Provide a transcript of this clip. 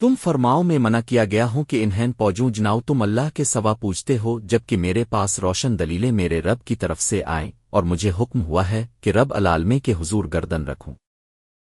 تم فرماؤ میں منع کیا گیا ہوں کہ انہیں پوجوں جناؤ تم اللہ کے سوا پوچھتے ہو، جبکہ میرے پاس روشن دلیلیں میرے رب کی طرف سے آئیں، اور مجھے حکم ہوا ہے کہ رب العالمے کے حضور گردن رکھوں۔